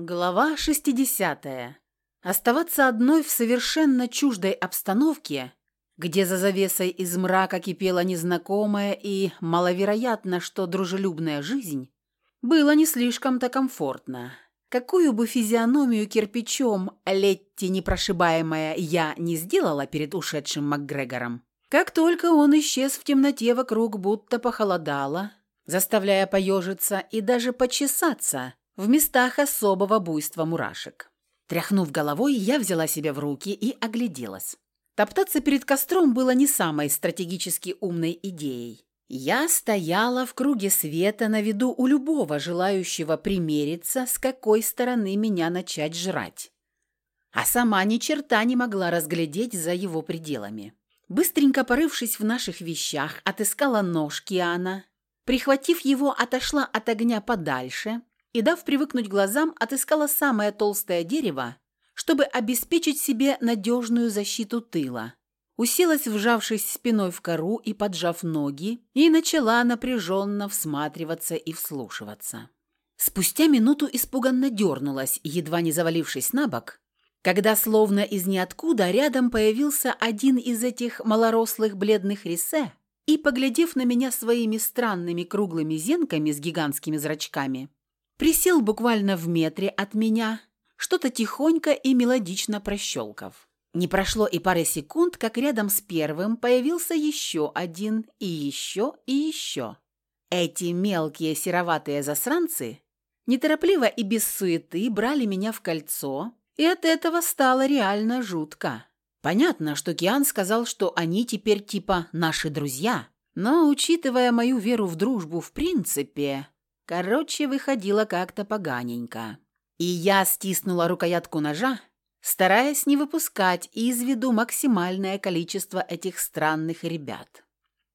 Глава 60. Оставаться одной в совершенно чуждой обстановке, где за завесой из мрака кипела незнакомая и маловероятно, что дружелюбная жизнь, было не слишком-то комфортно. Какую бы физиономию кирпичом Летти непрошибаемая я не сделала перед ушедшим МакГрегором, как только он исчез в темноте вокруг, будто похолодало, заставляя поежиться и даже почесаться – в местах особого буйства мурашек. Тряхнув головой, я взяла себя в руки и огляделась. Топтаться перед костром было не самой стратегически умной идеей. Я стояла в круге света на виду у любого желающего примериться, с какой стороны меня начать жрать. А сама ни черта не могла разглядеть за его пределами. Быстренько порывшись в наших вещах, отыскала нож Киана. Прихватив его, отошла от огня подальше и, дав привыкнуть глазам, отыскала самое толстое дерево, чтобы обеспечить себе надежную защиту тыла. Уселась, вжавшись спиной в кору и поджав ноги, и начала напряженно всматриваться и вслушиваться. Спустя минуту испуганно дернулась, едва не завалившись на бок, когда словно из ниоткуда рядом появился один из этих малорослых бледных рисе и, поглядев на меня своими странными круглыми зенками с гигантскими зрачками, Присел буквально в метре от меня, что-то тихонько и мелодично прощелкав. Не прошло и пары секунд, как рядом с первым появился еще один, и еще, и еще. Эти мелкие сероватые засранцы неторопливо и без суеты брали меня в кольцо, и от этого стало реально жутко. Понятно, что Киан сказал, что они теперь типа наши друзья, но, учитывая мою веру в дружбу в принципе, Короче, выходило как-то поганенько. И я стиснула рукоятку ножа, стараясь не выпускать из виду максимальное количество этих странных ребят.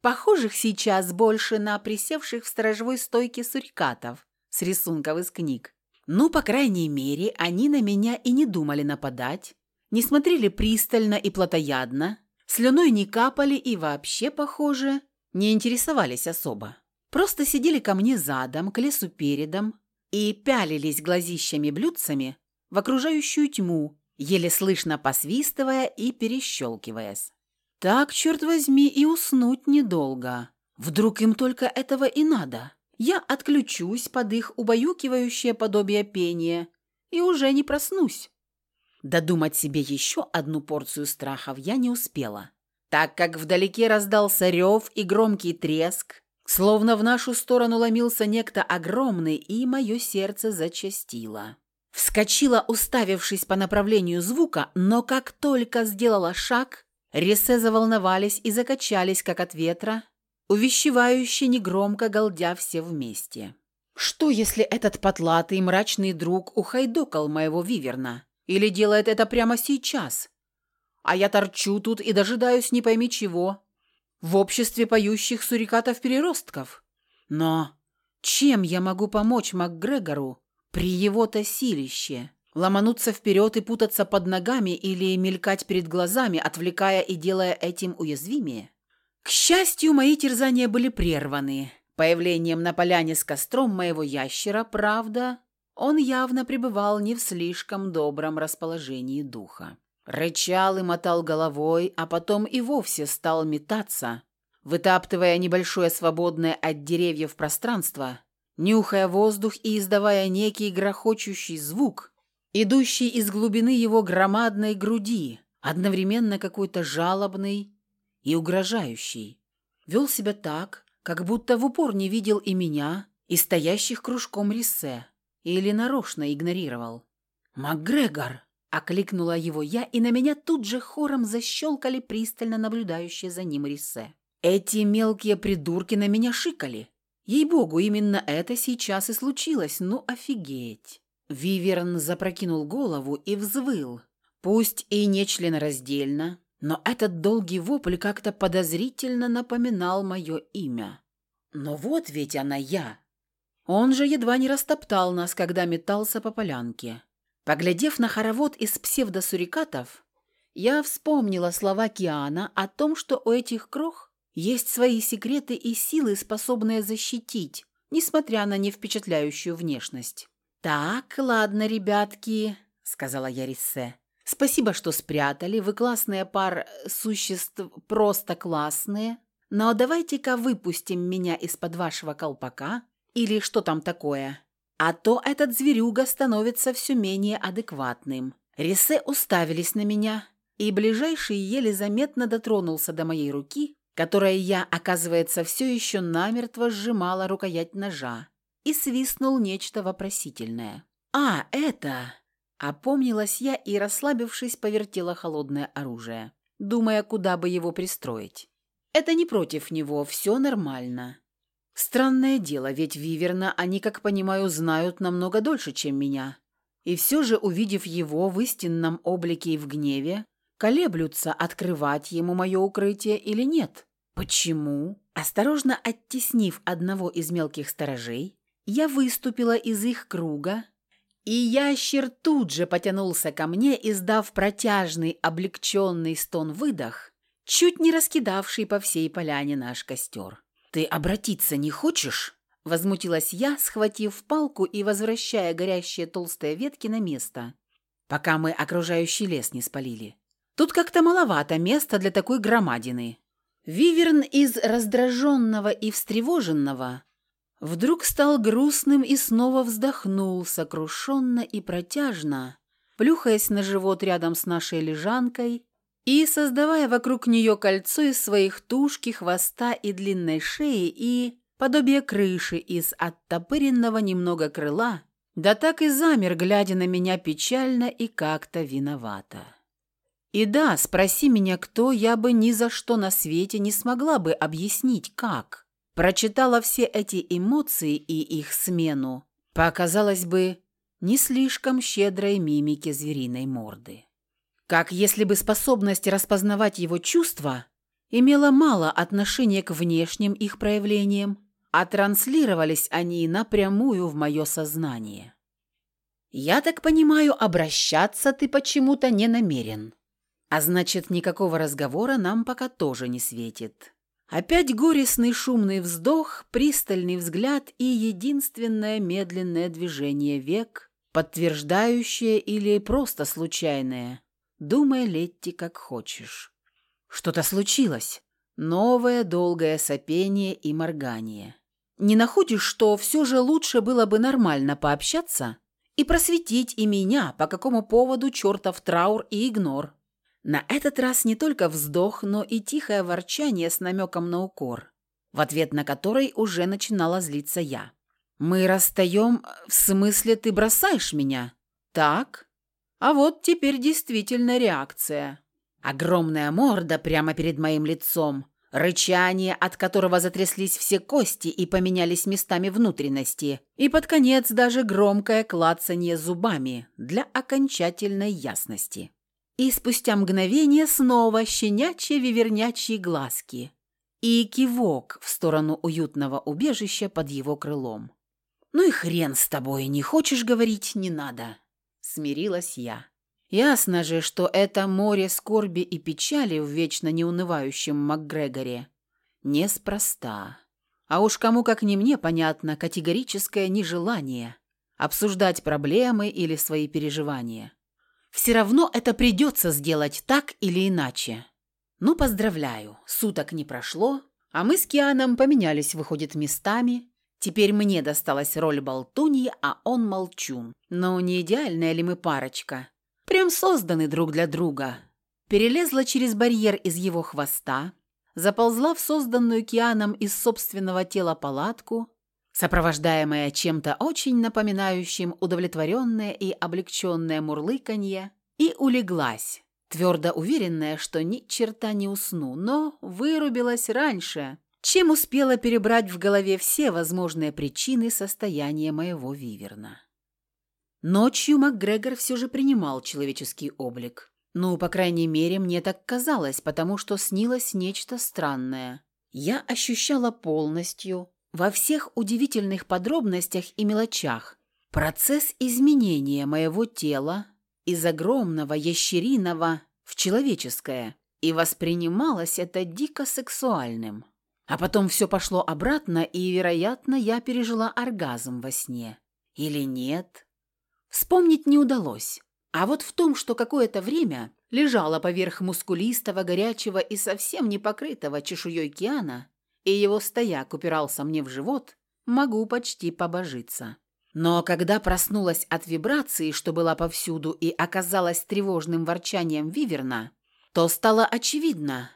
Похожих сейчас больше на присевших в сторожевой стойке сурикатов с рисунков из книг. Ну, по крайней мере, они на меня и не думали нападать, не смотрели пристально и плотоядно, слюной не капали и вообще, похоже, не интересовались особо. Просто сидели ко мне задом, к лесу передом и пялились глазищами-блюдцами в окружающую тьму, еле слышно посвистывая и перещелкиваясь. Так, черт возьми, и уснуть недолго. Вдруг им только этого и надо. Я отключусь под их убаюкивающее подобие пения и уже не проснусь. Додумать себе еще одну порцию страхов я не успела, так как вдалеке раздался рев и громкий треск, Словно в нашу сторону ломился некто огромный, и мое сердце зачастило. Вскочила, уставившись по направлению звука, но как только сделала шаг, ресе заволновались и закачались, как от ветра, увещевающе негромко галдя все вместе. Что, если этот потлатый мрачный друг ухайдокал моего виверна? Или делает это прямо сейчас? А я торчу тут и дожидаюсь не пойми чего, в обществе поющих сурикатов-переростков. Но чем я могу помочь МакГрегору при его-то силище? Ломануться вперед и путаться под ногами или мелькать перед глазами, отвлекая и делая этим уязвимее? К счастью, мои терзания были прерваны. Появлением на поляне с костром моего ящера, правда, он явно пребывал не в слишком добром расположении духа. Рычал и мотал головой, а потом и вовсе стал метаться, вытаптывая небольшое свободное от деревьев пространство, нюхая воздух и издавая некий грохочущий звук, идущий из глубины его громадной груди, одновременно какой-то жалобный и угрожающий. Вел себя так, как будто в упор не видел и меня, и стоящих кружком рисе, или нарочно игнорировал. «МакГрегор!» Окликнула его я, и на меня тут же хором защелкали пристально наблюдающие за ним рисе. Эти мелкие придурки на меня шикали. Ей-богу, именно это сейчас и случилось, ну офигеть. Виверн запрокинул голову и взвыл. Пусть и не членораздельно, но этот долгий вопль как-то подозрительно напоминал мое имя. Но вот ведь она я. Он же едва не растоптал нас, когда метался по полянке. Поглядев на хоровод из псевдосурикатов, я вспомнила слова Киана о том, что у этих крох есть свои секреты и силы, способные защитить, несмотря на невпечатляющую внешность. «Так, ладно, ребятки», — сказала я Рисе. «Спасибо, что спрятали. Вы классная пар существ, просто классные. Но давайте-ка выпустим меня из-под вашего колпака, или что там такое. А то этот зверюга становится все менее адекватным». Рисе уставились на меня, и ближайший еле заметно дотронулся до моей руки, которая я, оказывается, все еще намертво сжимала рукоять ножа, и свистнул нечто вопросительное. «А, это...» Опомнилась я и, расслабившись, повертела холодное оружие, думая, куда бы его пристроить. «Это не против него, все нормально». Странное дело, ведь Виверна они, как понимаю, знают намного дольше, чем меня. И все же, увидев его в истинном облике и в гневе, колеблются, открывать ему мое укрытие или нет. Почему? Осторожно оттеснив одного из мелких сторожей, я выступила из их круга, и ящер тут же потянулся ко мне, издав протяжный, облегченный стон-выдох, чуть не раскидавший по всей поляне наш костер. «Ты обратиться не хочешь?» Возмутилась я, схватив палку и возвращая горящие толстые ветки на место, пока мы окружающий лес не спалили. Тут как-то маловато места для такой громадины. Виверн из раздраженного и встревоженного вдруг стал грустным и снова вздохнул сокрушенно и протяжно, плюхаясь на живот рядом с нашей лежанкой и создавая вокруг нее кольцо из своих тушки, хвоста и длинной шеи и подобие крыши из оттопыренного немного крыла, да так и замер, глядя на меня печально и как-то виновато. И да, спроси меня кто, я бы ни за что на свете не смогла бы объяснить, как. Прочитала все эти эмоции и их смену, показалось бы, не слишком щедрой мимики звериной морды. Как если бы способность распознавать его чувства имела мало отношения к внешним их проявлениям, а транслировались они напрямую в мое сознание. «Я так понимаю, обращаться ты почему-то не намерен», а значит, никакого разговора нам пока тоже не светит. Опять горестный шумный вздох, пристальный взгляд и единственное медленное движение век, подтверждающее или просто случайное. Думай, Летти, как хочешь. Что-то случилось. Новое долгое сопение и моргание. Не находишь, что все же лучше было бы нормально пообщаться и просветить и меня, по какому поводу чертов траур и игнор? На этот раз не только вздох, но и тихое ворчание с намеком на укор, в ответ на который уже начинала злиться я. «Мы расстаем, в смысле ты бросаешь меня?» «Так?» А вот теперь действительно реакция. Огромная морда прямо перед моим лицом, рычание, от которого затряслись все кости и поменялись местами внутренности, и под конец даже громкое клацанье зубами для окончательной ясности. И спустя мгновение снова щенячьи вивернячьи глазки и кивок в сторону уютного убежища под его крылом. «Ну и хрен с тобой, не хочешь говорить, не надо», — смирилась я. Ясно же, что это море скорби и печали в вечно неунывающем МакГрегоре неспроста. А уж кому как не мне понятно категорическое нежелание обсуждать проблемы или свои переживания. Все равно это придется сделать так или иначе. Ну, поздравляю, суток не прошло, а мы с Кианом поменялись, выходит, местами. Теперь мне досталась роль болтуньи, а он молчун. Но не идеальная ли мы парочка? Прям созданы друг для друга. Перелезла через барьер из его хвоста, заползла в созданную Кианом из собственного тела палатку, сопровождаемая чем-то очень напоминающим удовлетворенное и облегченное мурлыканье, и улеглась, твердо уверенная, что ни черта не усну, но вырубилась раньше, чем успела перебрать в голове все возможные причины состояния моего виверна. Ночью МакГрегор все же принимал человеческий облик. Ну, по крайней мере, мне так казалось, потому что снилось нечто странное. Я ощущала полностью, во всех удивительных подробностях и мелочах процесс изменения моего тела из огромного ящериного в человеческое, и воспринималось это дико сексуальным. А потом все пошло обратно, и, вероятно, я пережила оргазм во сне. Или нет? вспомнить не удалось. А вот в том, что какое-то время лежала поверх мускулистого, горячего и совсем не покрытого чешуей океана, и его стояк упирался мне в живот, могу почти побожиться. Но когда проснулась от вибрации, что была повсюду и оказалась тревожным ворчанием Виверна, то стало очевидно,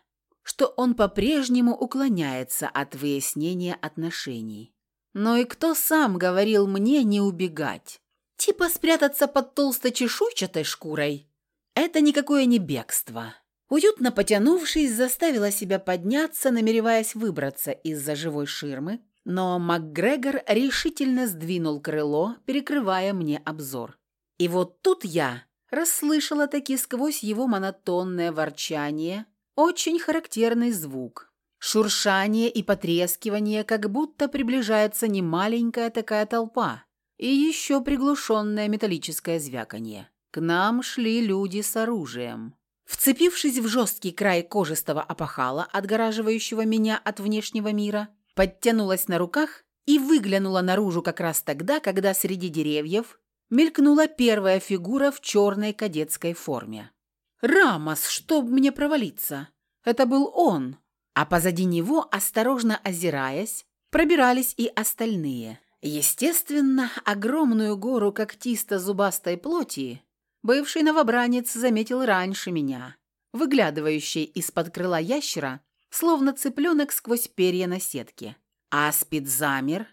что он по-прежнему уклоняется от выяснения отношений. Но и кто сам говорил мне не убегать? Типа спрятаться под толстой чешуйчатой шкурой? Это никакое не бегство. Уютно потянувшись, заставила себя подняться, намереваясь выбраться из-за живой ширмы, но МакГрегор решительно сдвинул крыло, перекрывая мне обзор. И вот тут я расслышала таки сквозь его монотонное ворчание очень характерный звук. Шуршание и потрескивание, как будто приближается не маленькая такая толпа, и еще приглушенное металлическое звяканье. К нам шли люди с оружием. Вцепившись в жесткий край кожистого опахала, отгораживающего меня от внешнего мира, подтянулась на руках и выглянула наружу как раз тогда, когда среди деревьев мелькнула первая фигура в черной кадетской форме. «Рамос, чтоб мне провалиться!» Это был он, а позади него, осторожно озираясь, пробирались и остальные. Естественно, огромную гору когтисто-зубастой плоти бывший новобранец заметил раньше меня, выглядывающий из-под крыла ящера, словно цыпленок сквозь перья на сетке. Аспид замер,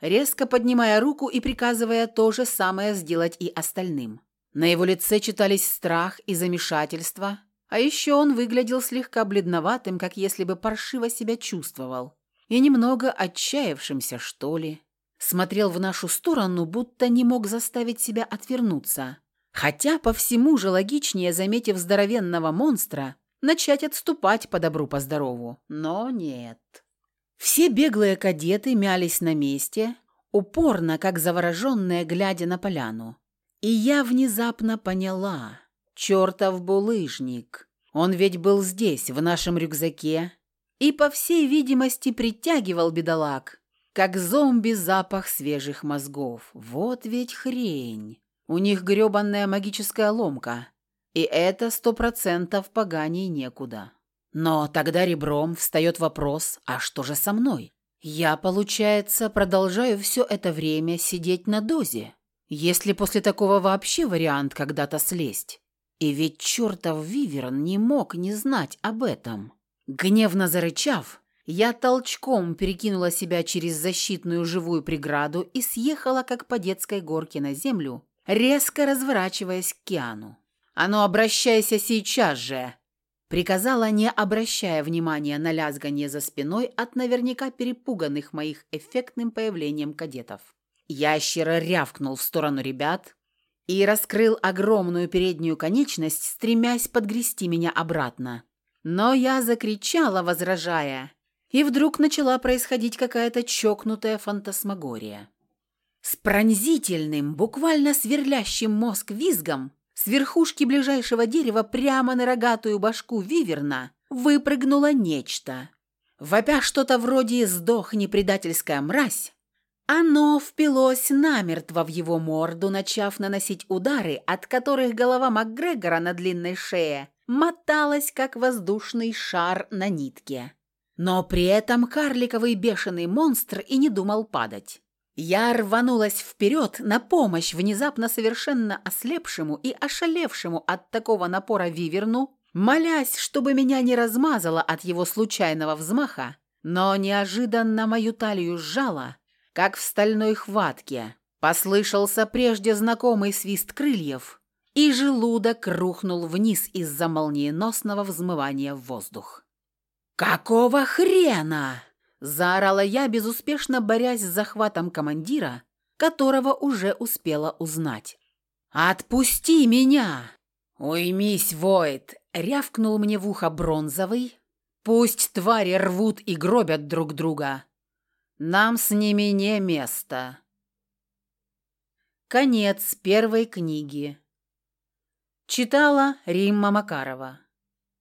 резко поднимая руку и приказывая то же самое сделать и остальным. На его лице читались страх и замешательство, а еще он выглядел слегка бледноватым, как если бы паршиво себя чувствовал, и немного отчаявшимся, что ли. Смотрел в нашу сторону, будто не мог заставить себя отвернуться. Хотя по всему же логичнее, заметив здоровенного монстра, начать отступать по добру, по здорову. Но нет. Все беглые кадеты мялись на месте, упорно, как завороженные, глядя на поляну. И я внезапно поняла. Чертов булыжник. Он ведь был здесь, в нашем рюкзаке, и, по всей видимости, притягивал бедолаг, как зомби запах свежих мозгов. Вот ведь хрень. У них грёбанная магическая ломка. И это сто процентов поганей некуда. Но тогда ребром встает вопрос, а что же со мной? Я, получается, продолжаю все это время сидеть на дозе. Если после такого вообще вариант когда-то слезть? И ведь чертов Виверн не мог не знать об этом. Гневно зарычав, я толчком перекинула себя через защитную живую преграду и съехала, как по детской горке на землю, резко разворачиваясь к Киану. «А ну, обращайся сейчас же!» Приказала, не обращая внимания на лязганье за спиной от наверняка перепуганных моих эффектным появлением кадетов. Ящер рявкнул в сторону ребят, и раскрыл огромную переднюю конечность, стремясь подгрести меня обратно. Но я закричала, возражая, и вдруг начала происходить какая-то чокнутая фантасмагория. С пронзительным, буквально сверлящим мозг визгом с верхушки ближайшего дерева прямо на рогатую башку виверна выпрыгнуло нечто. Вопя что-то вроде «сдохни, предательская мразь», оно впилось намертво в его морду, начав наносить удары, от которых голова МакГрегора на длинной шее моталась, как воздушный шар на нитке. Но при этом карликовый бешеный монстр и не думал падать. Я рванулась вперед на помощь внезапно совершенно ослепшему и ошалевшему от такого напора виверну, молясь, чтобы меня не размазало от его случайного взмаха, но неожиданно мою талию сжало, как в стальной хватке. Послышался прежде знакомый свист крыльев, и желудок рухнул вниз из-за молниеносного взмывания в воздух. «Какого хрена?» – заорала я, безуспешно борясь с захватом командира, которого уже успела узнать. «Отпусти меня!» «Уймись, Войд!» – рявкнул мне в ухо бронзовый. «Пусть твари рвут и гробят друг друга, нам с ними не место. Конец первой книги. Читала Римма Макарова.